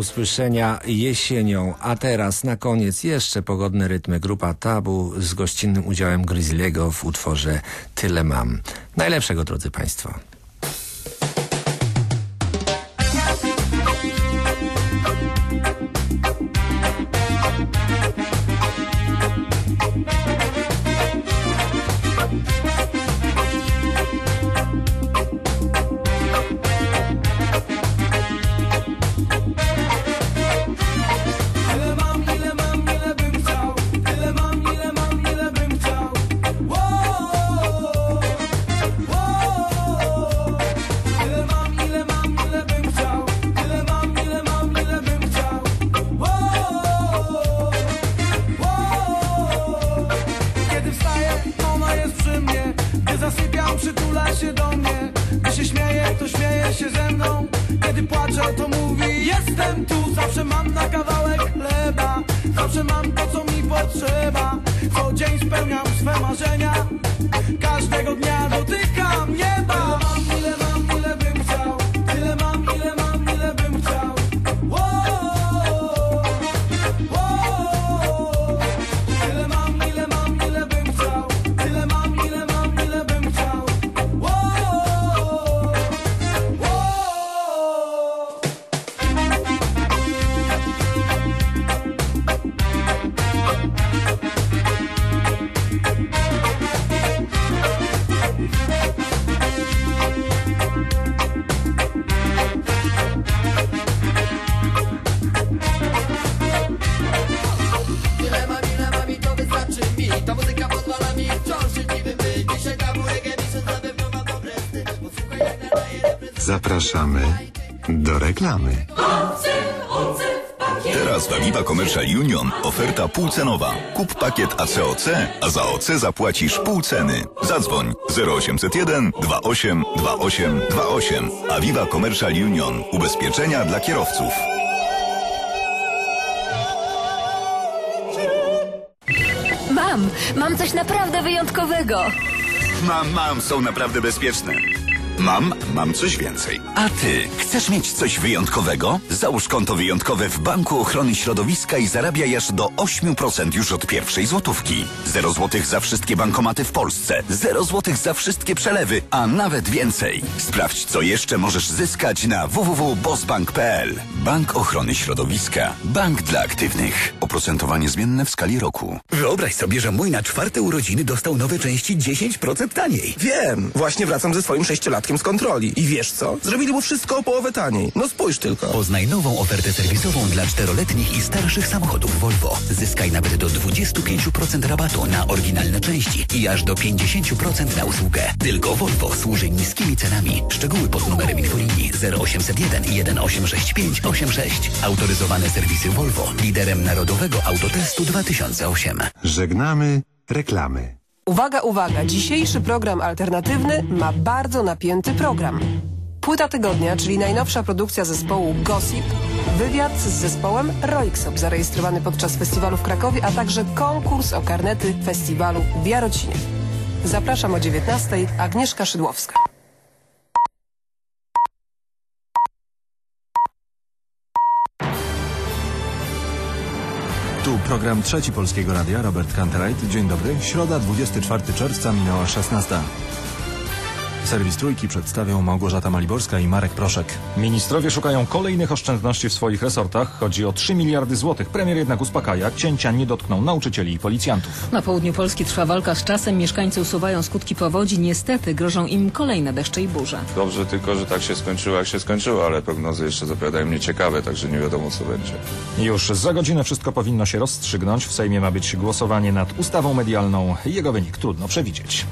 usłyszenia jesienią, a teraz na koniec jeszcze pogodne rytmy grupa Tabu z gościnnym udziałem Grizzliego w utworze Tyle mam. Najlepszego drodzy Państwo. Zapraszamy do reklamy. Teraz w Aviva Commercial Union oferta półcenowa. Kup pakiet ACOC, a za OC zapłacisz pół ceny. Zadzwoń 0801 28 28 28. Aviva Commercial Union. Ubezpieczenia dla kierowców. Mam, mam coś naprawdę wyjątkowego. Mam, mam, są naprawdę bezpieczne. Mam, mam coś więcej. A ty, chcesz mieć coś wyjątkowego? Załóż konto wyjątkowe w Banku Ochrony Środowiska i zarabiaj aż do 8% już od pierwszej złotówki. 0 złotych za wszystkie bankomaty w Polsce, 0 złotych za wszystkie przelewy, a nawet więcej. Sprawdź, co jeszcze możesz zyskać na www.bosbank.pl. Bank Ochrony Środowiska. Bank dla aktywnych. Oprocentowanie zmienne w skali roku. Wyobraź sobie, że mój na czwarte urodziny dostał nowe części 10% taniej. Wiem, właśnie wracam ze swoim sześciolatkiem z kontroli. I wiesz co? Zrobili mu wszystko o połowę taniej. No spójrz tylko. Poznaj nową ofertę serwisową dla czteroletnich i starszych samochodów Volvo. Zyskaj nawet do 25% rabatu na oryginalne części i aż do 50% na usługę. Tylko Volvo służy niskimi cenami. Szczegóły pod numerem infolinii 0801 1865 86. Autoryzowane serwisy Volvo. Liderem Narodowego Autotestu 2008. Żegnamy reklamy. Uwaga, uwaga! Dzisiejszy program alternatywny ma bardzo napięty program. Płyta tygodnia, czyli najnowsza produkcja zespołu Gossip, wywiad z zespołem Roixop zarejestrowany podczas festiwalu w Krakowie, a także konkurs o karnety festiwalu w Jarocinie. Zapraszam o 19:00 Agnieszka Szydłowska. Program Trzeci Polskiego Radia, Robert Kanterajt. Dzień dobry. Środa, 24 czerwca, minęła 16. Serwis Trójki przedstawią Małgorzata Maliborska i Marek Proszek. Ministrowie szukają kolejnych oszczędności w swoich resortach. Chodzi o 3 miliardy złotych. Premier jednak uspokaja. Cięcia nie dotkną nauczycieli i policjantów. Na południu Polski trwa walka z czasem. Mieszkańcy usuwają skutki powodzi. Niestety grożą im kolejne deszcze i burze. Dobrze tylko, że tak się skończyło, jak się skończyło, ale prognozy jeszcze zapowiadają nieciekawe, także nie wiadomo co będzie. Już za godzinę wszystko powinno się rozstrzygnąć. W Sejmie ma być głosowanie nad ustawą medialną. Jego wynik trudno przewidzieć.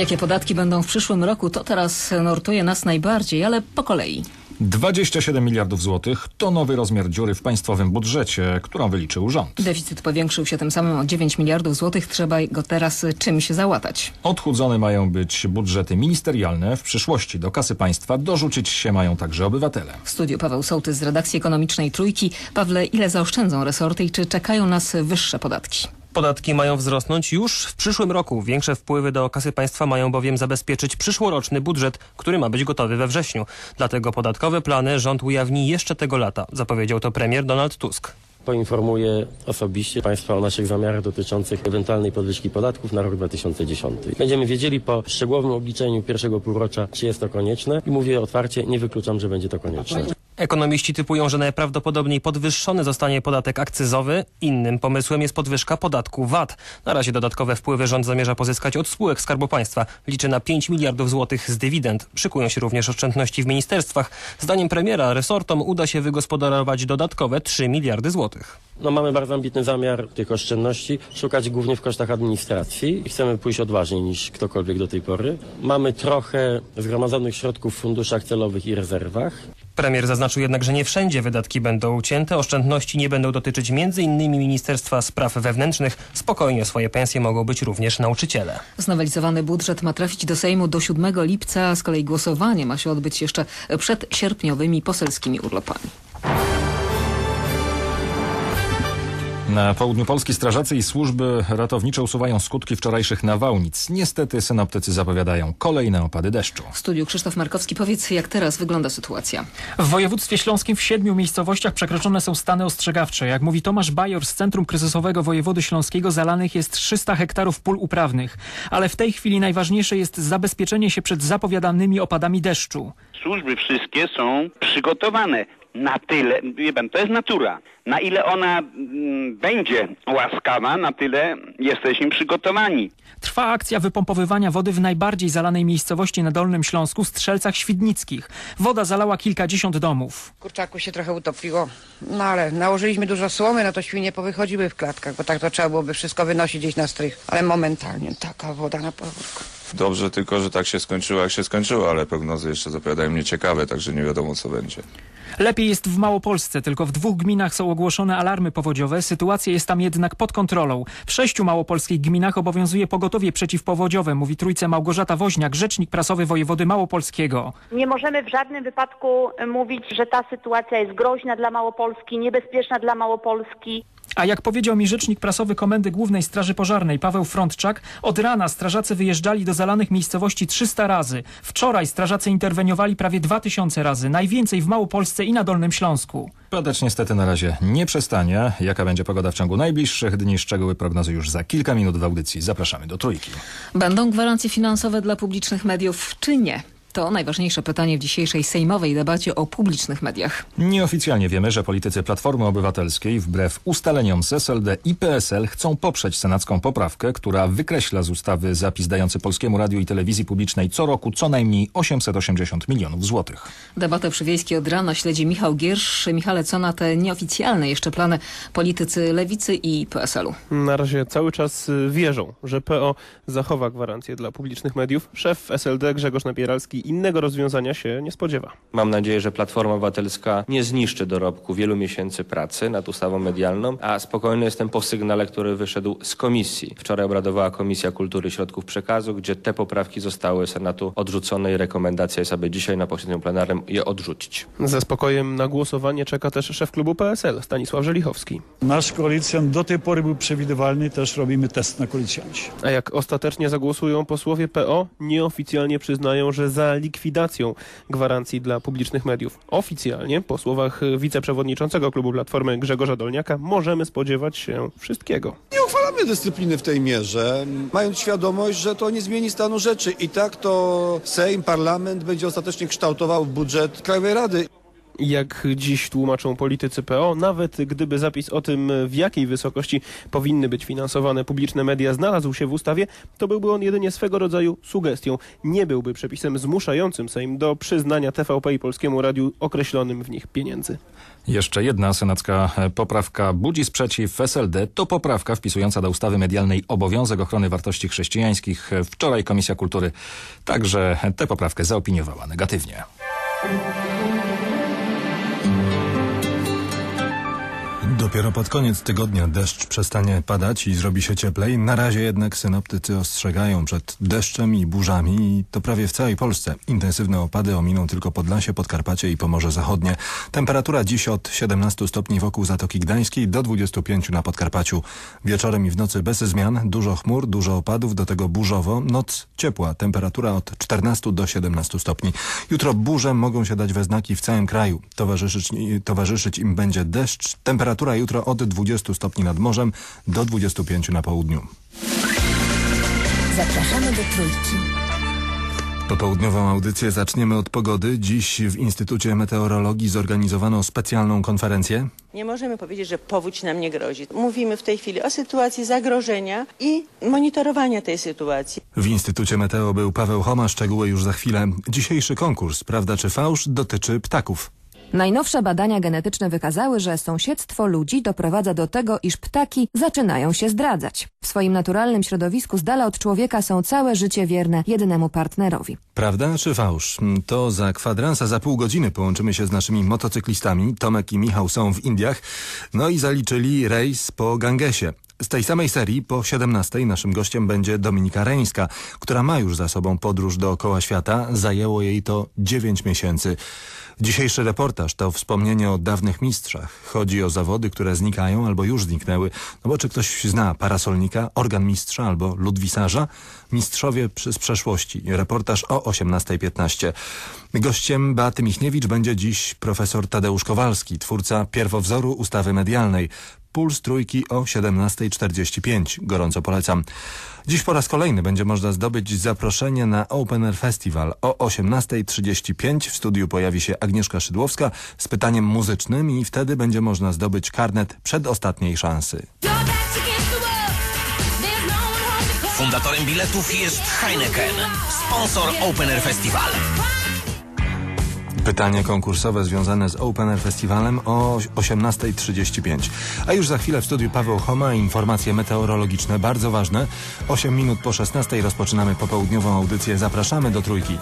Jakie podatki będą w przyszłym roku, to teraz nurtuje nas najbardziej, ale po kolei. 27 miliardów złotych to nowy rozmiar dziury w państwowym budżecie, którą wyliczył rząd. Deficyt powiększył się tym samym o 9 miliardów złotych. Trzeba go teraz czymś załatać. Odchudzone mają być budżety ministerialne. W przyszłości do kasy państwa dorzucić się mają także obywatele. W studiu Paweł Sołtys z redakcji ekonomicznej Trójki. Pawle, ile zaoszczędzą resorty i czy czekają nas wyższe podatki? Podatki mają wzrosnąć już w przyszłym roku. Większe wpływy do kasy państwa mają bowiem zabezpieczyć przyszłoroczny budżet, który ma być gotowy we wrześniu. Dlatego podatkowe plany rząd ujawni jeszcze tego lata, zapowiedział to premier Donald Tusk. Poinformuję osobiście Państwa o naszych zamiarach dotyczących ewentualnej podwyżki podatków na rok 2010. Będziemy wiedzieli po szczegółowym obliczeniu pierwszego półrocza, czy jest to konieczne i mówię otwarcie, nie wykluczam, że będzie to konieczne. Ekonomiści typują, że najprawdopodobniej podwyższony zostanie podatek akcyzowy. Innym pomysłem jest podwyżka podatku VAT. Na razie dodatkowe wpływy rząd zamierza pozyskać od spółek Skarbu Państwa. Liczy na 5 miliardów złotych z dywidend. Szykują się również oszczędności w ministerstwach. Zdaniem premiera resortom uda się wygospodarować dodatkowe 3 miliardy złotych. No mamy bardzo ambitny zamiar tych oszczędności szukać głównie w kosztach administracji i chcemy pójść odważniej niż ktokolwiek do tej pory. Mamy trochę zgromadzonych środków w funduszach celowych i rezerwach. Premier zaznaczył jednak, że nie wszędzie wydatki będą ucięte. Oszczędności nie będą dotyczyć m.in. Ministerstwa Spraw Wewnętrznych. Spokojnie swoje pensje mogą być również nauczyciele. Znowelizowany budżet ma trafić do Sejmu do 7 lipca, z kolei głosowanie ma się odbyć jeszcze przed sierpniowymi poselskimi urlopami. Na południu Polski strażacy i służby ratownicze usuwają skutki wczorajszych nawałnic. Niestety synoptycy zapowiadają kolejne opady deszczu. W studiu Krzysztof Markowski, powiedz jak teraz wygląda sytuacja. W województwie śląskim w siedmiu miejscowościach przekroczone są stany ostrzegawcze. Jak mówi Tomasz Bajor z Centrum Kryzysowego Wojewody Śląskiego, zalanych jest 300 hektarów pól uprawnych. Ale w tej chwili najważniejsze jest zabezpieczenie się przed zapowiadanymi opadami deszczu. Służby wszystkie są przygotowane na tyle, wie pan, to jest natura. Na ile ona mm, będzie łaskawa, na tyle jesteśmy przygotowani. Trwa akcja wypompowywania wody w najbardziej zalanej miejscowości na Dolnym Śląsku, Strzelcach Świdnickich. Woda zalała kilkadziesiąt domów. Kurczaku się trochę utopiło, no ale nałożyliśmy dużo słomy, no to świnie powychodziły w klatkach, bo tak to trzeba byłoby wszystko wynosić gdzieś na strych. Ale momentalnie taka woda na podwórku. Dobrze tylko, że tak się skończyło, jak się skończyło, ale prognozy jeszcze zapowiadają nieciekawe, także nie wiadomo co będzie. Lepiej jest w Małopolsce, tylko w dwóch gminach są ogłoszone alarmy powodziowe. Sytuacja jest tam jednak pod kontrolą. W sześciu małopolskich gminach obowiązuje pogotowie przeciwpowodziowe, mówi trójce Małgorzata Woźniak, rzecznik prasowy wojewody małopolskiego. Nie możemy w żadnym wypadku mówić, że ta sytuacja jest groźna dla Małopolski, niebezpieczna dla Małopolski. A jak powiedział mi rzecznik prasowy Komendy Głównej Straży Pożarnej Paweł Frontczak, od rana strażacy wyjeżdżali do zalanych miejscowości 300 razy. Wczoraj strażacy interweniowali prawie 2000 razy, najwięcej w Małopolsce i na Dolnym Śląsku. Padać niestety na razie nie przestanie. Jaka będzie pogoda w ciągu najbliższych dni? Szczegóły prognozy już za kilka minut w audycji. Zapraszamy do trójki. Będą gwarancje finansowe dla publicznych mediów czy nie? To najważniejsze pytanie w dzisiejszej sejmowej debacie o publicznych mediach. Nieoficjalnie wiemy, że politycy Platformy Obywatelskiej wbrew ustaleniom z SLD i PSL chcą poprzeć senacką poprawkę, która wykreśla z ustawy zapis dający Polskiemu Radiu i Telewizji Publicznej co roku co najmniej 880 milionów złotych. Debatę przy Wiejskiej od rana śledzi Michał Giersz. Michale, co na te nieoficjalne jeszcze plany politycy Lewicy i PSL-u? Na razie cały czas y, wierzą, że PO zachowa gwarancję dla publicznych mediów. Szef SLD Grzegorz Napieralski innego rozwiązania się nie spodziewa. Mam nadzieję, że Platforma Obywatelska nie zniszczy dorobku wielu miesięcy pracy nad ustawą medialną, a spokojny jestem po sygnale, który wyszedł z komisji. Wczoraj obradowała Komisja Kultury i Środków Przekazu, gdzie te poprawki zostały Senatu odrzucone i rekomendacja jest, aby dzisiaj na posiedzeniu plenarnym je odrzucić. Ze spokojem na głosowanie czeka też szef klubu PSL, Stanisław Żelichowski. Nasz koalicjant do tej pory był przewidywalny, też robimy test na koalicjanci. A jak ostatecznie zagłosują posłowie PO, nieoficjalnie przyznają, że za likwidacją gwarancji dla publicznych mediów. Oficjalnie, po słowach wiceprzewodniczącego klubu Platformy Grzegorza Dolniaka, możemy spodziewać się wszystkiego. Nie uchwalamy dyscypliny w tej mierze, mając świadomość, że to nie zmieni stanu rzeczy. I tak to Sejm, parlament będzie ostatecznie kształtował budżet Krajowej Rady. Jak dziś tłumaczą politycy PO, nawet gdyby zapis o tym, w jakiej wysokości powinny być finansowane publiczne media, znalazł się w ustawie, to byłby on jedynie swego rodzaju sugestią. Nie byłby przepisem zmuszającym Sejm do przyznania TVP i Polskiemu Radiu określonym w nich pieniędzy. Jeszcze jedna senacka poprawka budzi sprzeciw SLD. To poprawka wpisująca do ustawy medialnej obowiązek ochrony wartości chrześcijańskich. Wczoraj Komisja Kultury także tę poprawkę zaopiniowała negatywnie. Dopiero pod koniec tygodnia deszcz przestanie padać i zrobi się cieplej. Na razie jednak synoptycy ostrzegają przed deszczem i burzami i to prawie w całej Polsce. Intensywne opady ominą tylko Podlasie, Podkarpacie i Pomorze Zachodnie. Temperatura dziś od 17 stopni wokół Zatoki Gdańskiej do 25 na Podkarpaciu. Wieczorem i w nocy bez zmian, dużo chmur, dużo opadów, do tego burzowo. Noc ciepła, temperatura od 14 do 17 stopni. Jutro burze mogą się dać we znaki w całym kraju. Towarzyszyć, towarzyszyć im będzie deszcz. Temperatura jutro od 20 stopni nad morzem do 25 na południu. Zapraszamy do Trójki. Popołudniową audycję zaczniemy od pogody. Dziś w Instytucie Meteorologii zorganizowano specjalną konferencję. Nie możemy powiedzieć, że powódź nam nie grozi. Mówimy w tej chwili o sytuacji zagrożenia i monitorowania tej sytuacji. W Instytucie Meteo był Paweł Homa, szczegóły już za chwilę. Dzisiejszy konkurs, prawda czy fałsz, dotyczy ptaków. Najnowsze badania genetyczne wykazały, że sąsiedztwo ludzi doprowadza do tego, iż ptaki zaczynają się zdradzać. W swoim naturalnym środowisku z dala od człowieka są całe życie wierne jednemu partnerowi. Prawda czy fałsz? To za kwadransa za pół godziny połączymy się z naszymi motocyklistami. Tomek i Michał są w Indiach. No i zaliczyli rejs po Gangesie. Z tej samej serii po 17 naszym gościem będzie Dominika Reńska, która ma już za sobą podróż dookoła świata. Zajęło jej to 9 miesięcy. Dzisiejszy reportaż to wspomnienie o dawnych mistrzach. Chodzi o zawody, które znikają albo już zniknęły. No bo czy ktoś zna parasolnika, organ mistrza albo ludwisarza? Mistrzowie z przeszłości. Reportaż o 18.15. Gościem Beaty Michniewicz będzie dziś profesor Tadeusz Kowalski, twórca pierwowzoru ustawy medialnej. Puls Trójki o 17.45. Gorąco polecam. Dziś po raz kolejny będzie można zdobyć zaproszenie na Open Air Festival. O 18.35 w studiu pojawi się Agnieszka Szydłowska z pytaniem muzycznym i wtedy będzie można zdobyć karnet przedostatniej szansy. Fundatorem biletów jest Heineken, sponsor Open Air Festival. Pytanie konkursowe związane z Open Air Festivalem o 18.35. A już za chwilę w studiu Paweł Homa informacje meteorologiczne bardzo ważne. 8 minut po 16 rozpoczynamy popołudniową audycję. Zapraszamy do Trójki.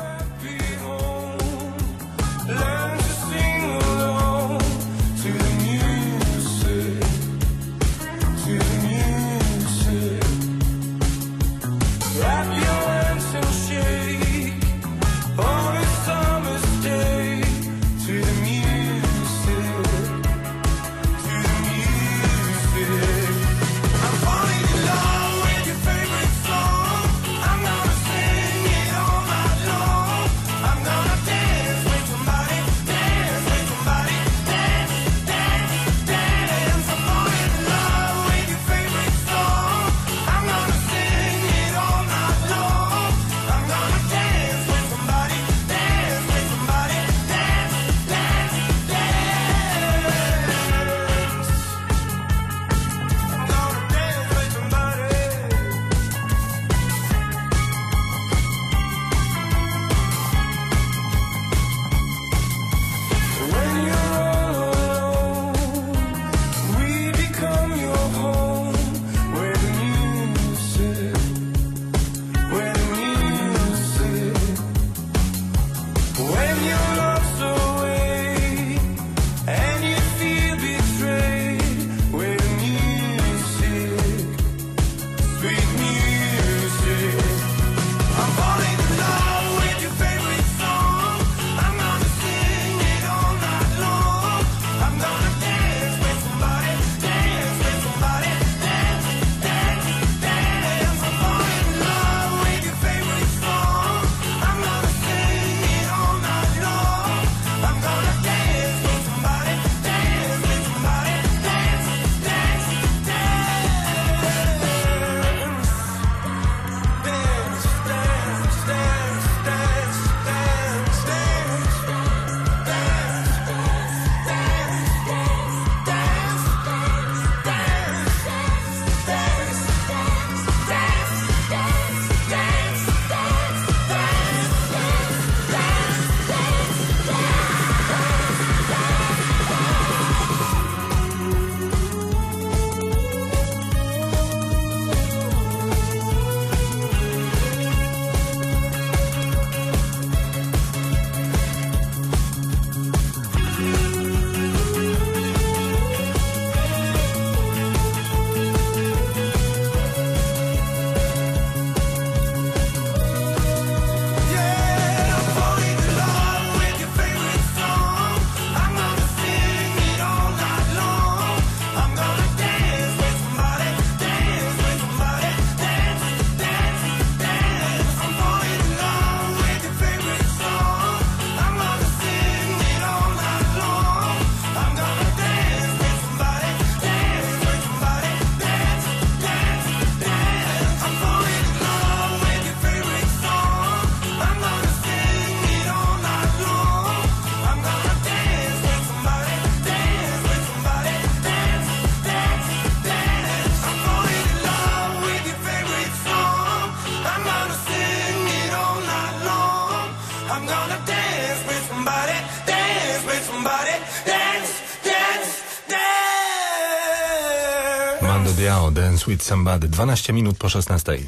Liao, Dance with Somebody. 12 minut po 16.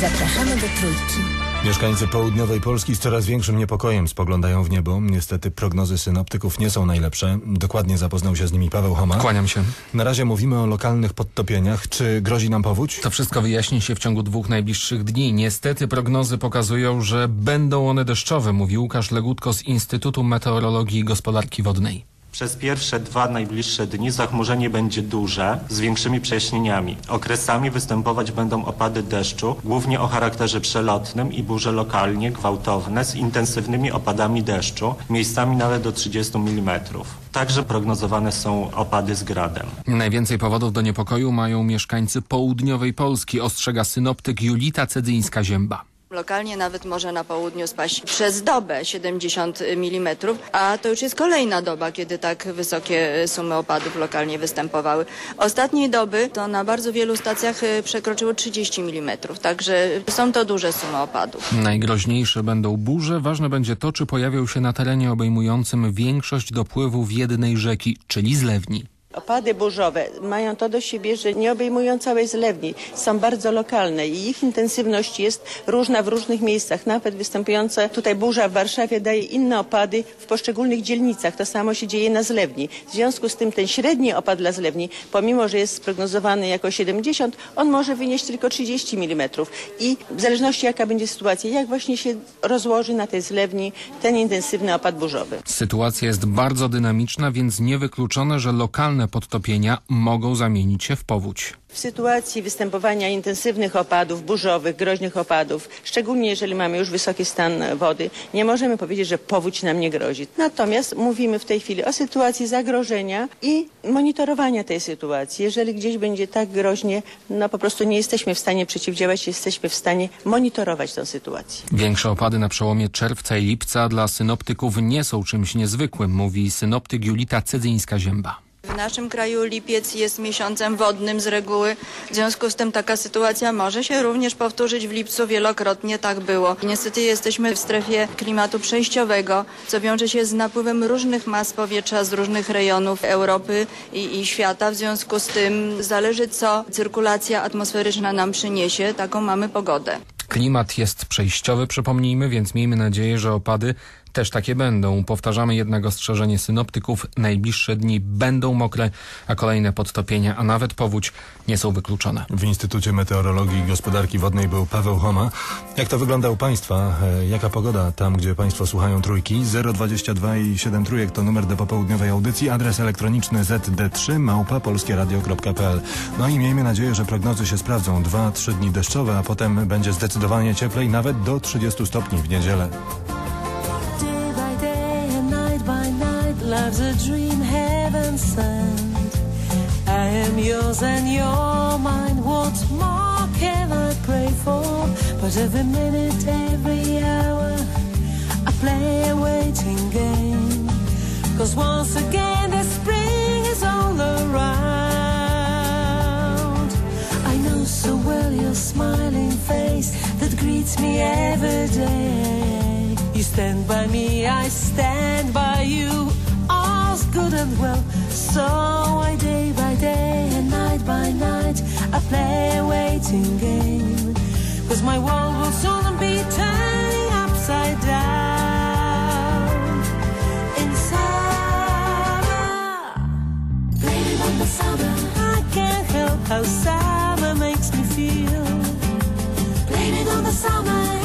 Zapraszamy do Trójki. Mieszkańcy południowej Polski z coraz większym niepokojem spoglądają w niebo. Niestety prognozy synoptyków nie są najlepsze. Dokładnie zapoznał się z nimi Paweł Homa. Kłaniam się. Na razie mówimy o lokalnych podtopieniach. Czy grozi nam powódź? To wszystko wyjaśni się w ciągu dwóch najbliższych dni. Niestety prognozy pokazują, że będą one deszczowe, mówi Łukasz Legutko z Instytutu Meteorologii i Gospodarki Wodnej. Przez pierwsze dwa najbliższe dni zachmurzenie będzie duże, z większymi przejaśnieniami. Okresami występować będą opady deszczu, głównie o charakterze przelotnym i burze lokalnie gwałtowne z intensywnymi opadami deszczu, miejscami nawet do 30 mm. Także prognozowane są opady z gradem. Najwięcej powodów do niepokoju mają mieszkańcy południowej Polski, ostrzega synoptyk Julita Cedzyńska-Zięba. Lokalnie nawet może na południu spaść przez dobę 70 mm, a to już jest kolejna doba, kiedy tak wysokie sumy opadów lokalnie występowały. Ostatniej doby to na bardzo wielu stacjach y, przekroczyło 30 mm, także są to duże sumy opadów. Najgroźniejsze będą burze. Ważne będzie to, czy pojawią się na terenie obejmującym większość dopływów jednej rzeki, czyli zlewni. Opady burzowe mają to do siebie, że nie obejmują całej zlewni. Są bardzo lokalne i ich intensywność jest różna w różnych miejscach. Nawet występująca tutaj burza w Warszawie daje inne opady w poszczególnych dzielnicach. To samo się dzieje na zlewni. W związku z tym ten średni opad dla zlewni, pomimo że jest sprognozowany jako 70, on może wynieść tylko 30 mm. I w zależności jaka będzie sytuacja, jak właśnie się rozłoży na tej zlewni ten intensywny opad burzowy. Sytuacja jest bardzo dynamiczna, więc niewykluczone, że lokalne podtopienia mogą zamienić się w powódź. W sytuacji występowania intensywnych opadów, burzowych, groźnych opadów, szczególnie jeżeli mamy już wysoki stan wody, nie możemy powiedzieć, że powódź nam nie grozi. Natomiast mówimy w tej chwili o sytuacji zagrożenia i monitorowania tej sytuacji. Jeżeli gdzieś będzie tak groźnie, no po prostu nie jesteśmy w stanie przeciwdziałać, jesteśmy w stanie monitorować tę sytuację. Większe opady na przełomie czerwca i lipca dla synoptyków nie są czymś niezwykłym, mówi synoptyk Julita Cedzyńska-Zięba. W naszym kraju lipiec jest miesiącem wodnym z reguły, w związku z tym taka sytuacja może się również powtórzyć w lipcu, wielokrotnie tak było. Niestety jesteśmy w strefie klimatu przejściowego, co wiąże się z napływem różnych mas powietrza z różnych rejonów Europy i, i świata, w związku z tym zależy co cyrkulacja atmosferyczna nam przyniesie, taką mamy pogodę. Klimat jest przejściowy, przypomnijmy, więc miejmy nadzieję, że opady też takie będą. Powtarzamy jednak ostrzeżenie synoptyków. Najbliższe dni będą mokre, a kolejne podtopienia, a nawet powódź nie są wykluczone. W Instytucie Meteorologii i Gospodarki Wodnej był Paweł Homa. Jak to wygląda u Państwa? E, Jaka pogoda tam, gdzie Państwo słuchają trójki? 022 i 7 trójek to numer do popołudniowej audycji. Adres elektroniczny zd3 małpa polskieradio.pl No i miejmy nadzieję, że prognozy się sprawdzą. Dwa, trzy dni deszczowe, a potem będzie zdecydowanie cieplej, nawet do 30 stopni w niedzielę. A dream heaven sent. I am yours and you're mine. What more can I pray for? But every minute, every hour, I play a waiting game. Cause once again, the spring is all around. I know so well your smiling face that greets me every day. You stand by me, I stand by you. Good and well. So I day by day and night by night I play a waiting game. Cause my world will soon be turning upside down. In summer, blame on the summer. I can't help how summer makes me feel. Blame it on the summer.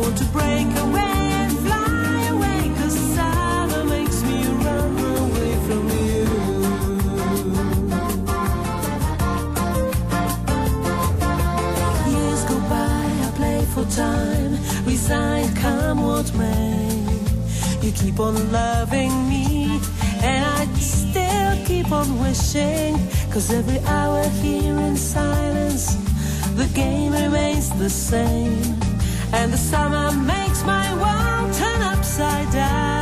Want to break away and fly away. Cause summer makes me run away from you. Years go by, I play for time. Come what may. You keep on loving me, and I still keep on wishing. Cause every hour here in silence, the game remains the same and the summer makes my world turn upside down.